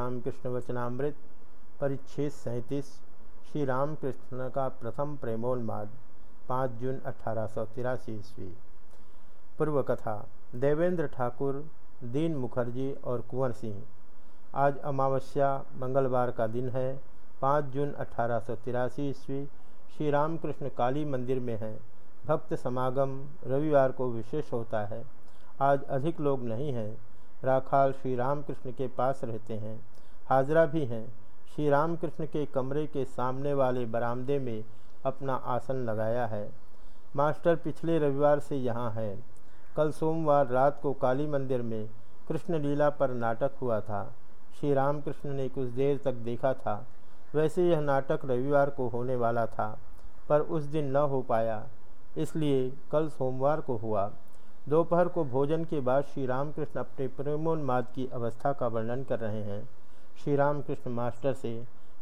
रामकृष्ण वचनामृत परिच्छेद सैंतीस श्री रामकृष्ण का प्रथम प्रेमोन्माद, पाँच जून अठारह सौ तिरासी ईस्वी। पूर्व कथा देवेंद्र ठाकुर, दीन मुखर्जी और कुंवर सिंह। आज अमावस्या, मंगलवार का दिन है, पाँच जून अठारह सौ तिरासी ईस्वी श्री रामकृष्ण काली मंदिर में है। भक्त समागम रविवार को विशेष होता है। आज अधिक लोग नहीं हैं। राखाल श्री रामकृष्ण के पास रहते हैं। हाजरा भी हैं। श्री रामकृष्ण के कमरे के सामने वाले बरामदे में अपना आसन लगाया है। मास्टर पिछले रविवार से यहाँ है। कल सोमवार रात को काली मंदिर में कृष्ण लीला पर नाटक हुआ था। श्री रामकृष्ण ने कुछ देर तक देखा था। वैसे यह नाटक रविवार को होने वाला था, पर उस दिन न हो पाया, इसलिए कल सोमवार को हुआ। दोपहर को भोजन के बाद श्री रामकृष्ण अपने प्रेमोन्माद की अवस्था का वर्णन कर रहे हैं। श्री रामकृष्ण मास्टर से,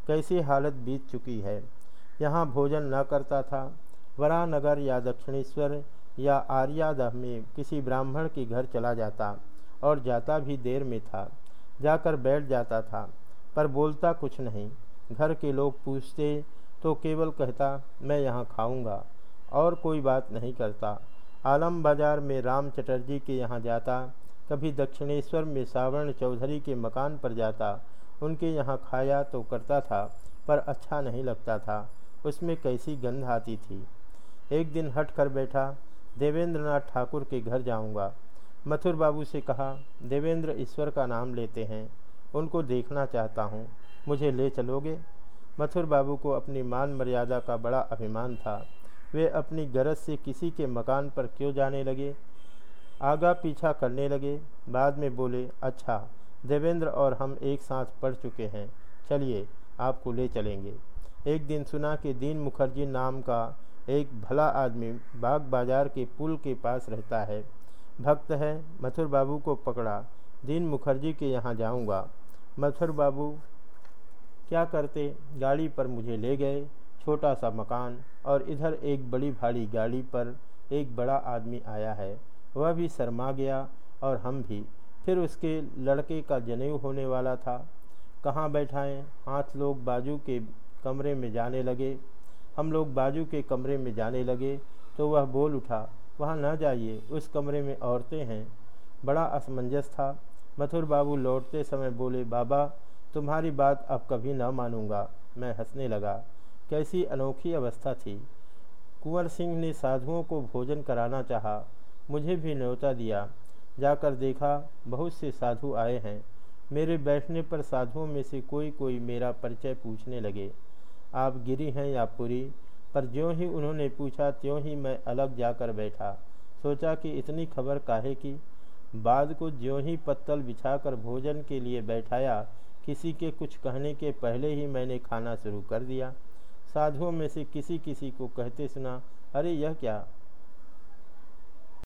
कैसी हालत बीत चुकी है? यहाँ भोजन न करता था। वरानगर या दक्षिणेश्वर या आर्यादह में किसी ब्राह्मण के घर चला जाता और जाता भी देर में था। जाकर बैठ जाता था, पर बोलता कुछ नहीं। घर के लोग पूछते तो केवल कहता, मैं यहाँ खाऊँगा और कोई बात नहीं करता। आलम बाज़ार में राम चटर्जी के यहाँ जाता, कभी दक्षिणेश्वर में सावर्ण चौधरी के मकान पर जाता, उनके यहाँ खाया तो करता था, पर अच्छा नहीं लगता था, उसमें कैसी गंध आती थी। एक दिन हट कर बैठा, देवेंद्रनाथ ठाकुर के घर जाऊँगा। मथुर बाबू से कहा, देवेंद्र ईश्वर का नाम लेते हैं, उनको देखना चाहता हूँ, मुझे ले चलोगे? मथुर बाबू को अपनी मान मर्यादा का बड़ा अभिमान था। वे अपनी गरज से किसी के मकान पर क्यों जाने लगे? आगा पीछा करने लगे। बाद में बोले अच्छा देवेंद्र और हम एक साथ पढ़ चुके हैं। चलिए, आपको ले चलेंगे। एक दिन सुना कि दीन मुखर्जी नाम का एक भला आदमी बाग बाज़ार के पुल के पास रहता है। भक्त है, मथुर बाबू को पकड़ा। दीन मुखर्जी के यहाँ जाऊँगा। मथुर बाबू, क्या करते? गाड़ी पर मुझे ले गए। छोटा सा मकान और इधर एक बड़ी भारी गाड़ी पर एक बड़ा आदमी आया है। वह भी शर्मा गया और हम भी। फिर उसके लड़के का जनेऊ होने वाला था। कहाँ बैठाएँ? हाथ लोग बाजू के कमरे में जाने लगे। हम लोग बाजू के कमरे में जाने लगे तो वह बोल उठा, वहाँ ना जाइए, उस कमरे में औरतें हैं। बड़ा असमंजस था। मथुर बाबू लौटते समय बोले, बाबा, तुम्हारी बात अब कभी ना मानूँगा। मैं हंसने लगा। कैसी अनोखी अवस्था थी। कुंवर सिंह ने साधुओं को भोजन कराना चाहा। मुझे भी न्योता दिया। जाकर देखा, बहुत से साधु आए हैं। मेरे बैठने पर साधुओं में से कोई कोई मेरा परिचय पूछने लगे। आप गिरी हैं या पुरी? पर ज्यों ही उन्होंने पूछा, त्यों ही मैं अलग जाकर बैठा। सोचा कि इतनी खबर काहे की? बाद को ज्यों ही पत्तल बिछाकर भोजन के लिए बैठाया, किसी के कुछ कहने के पहले ही मैंने खाना शुरू कर दिया। साधुओं में से किसी किसी को कहते सुना अरे यह क्या?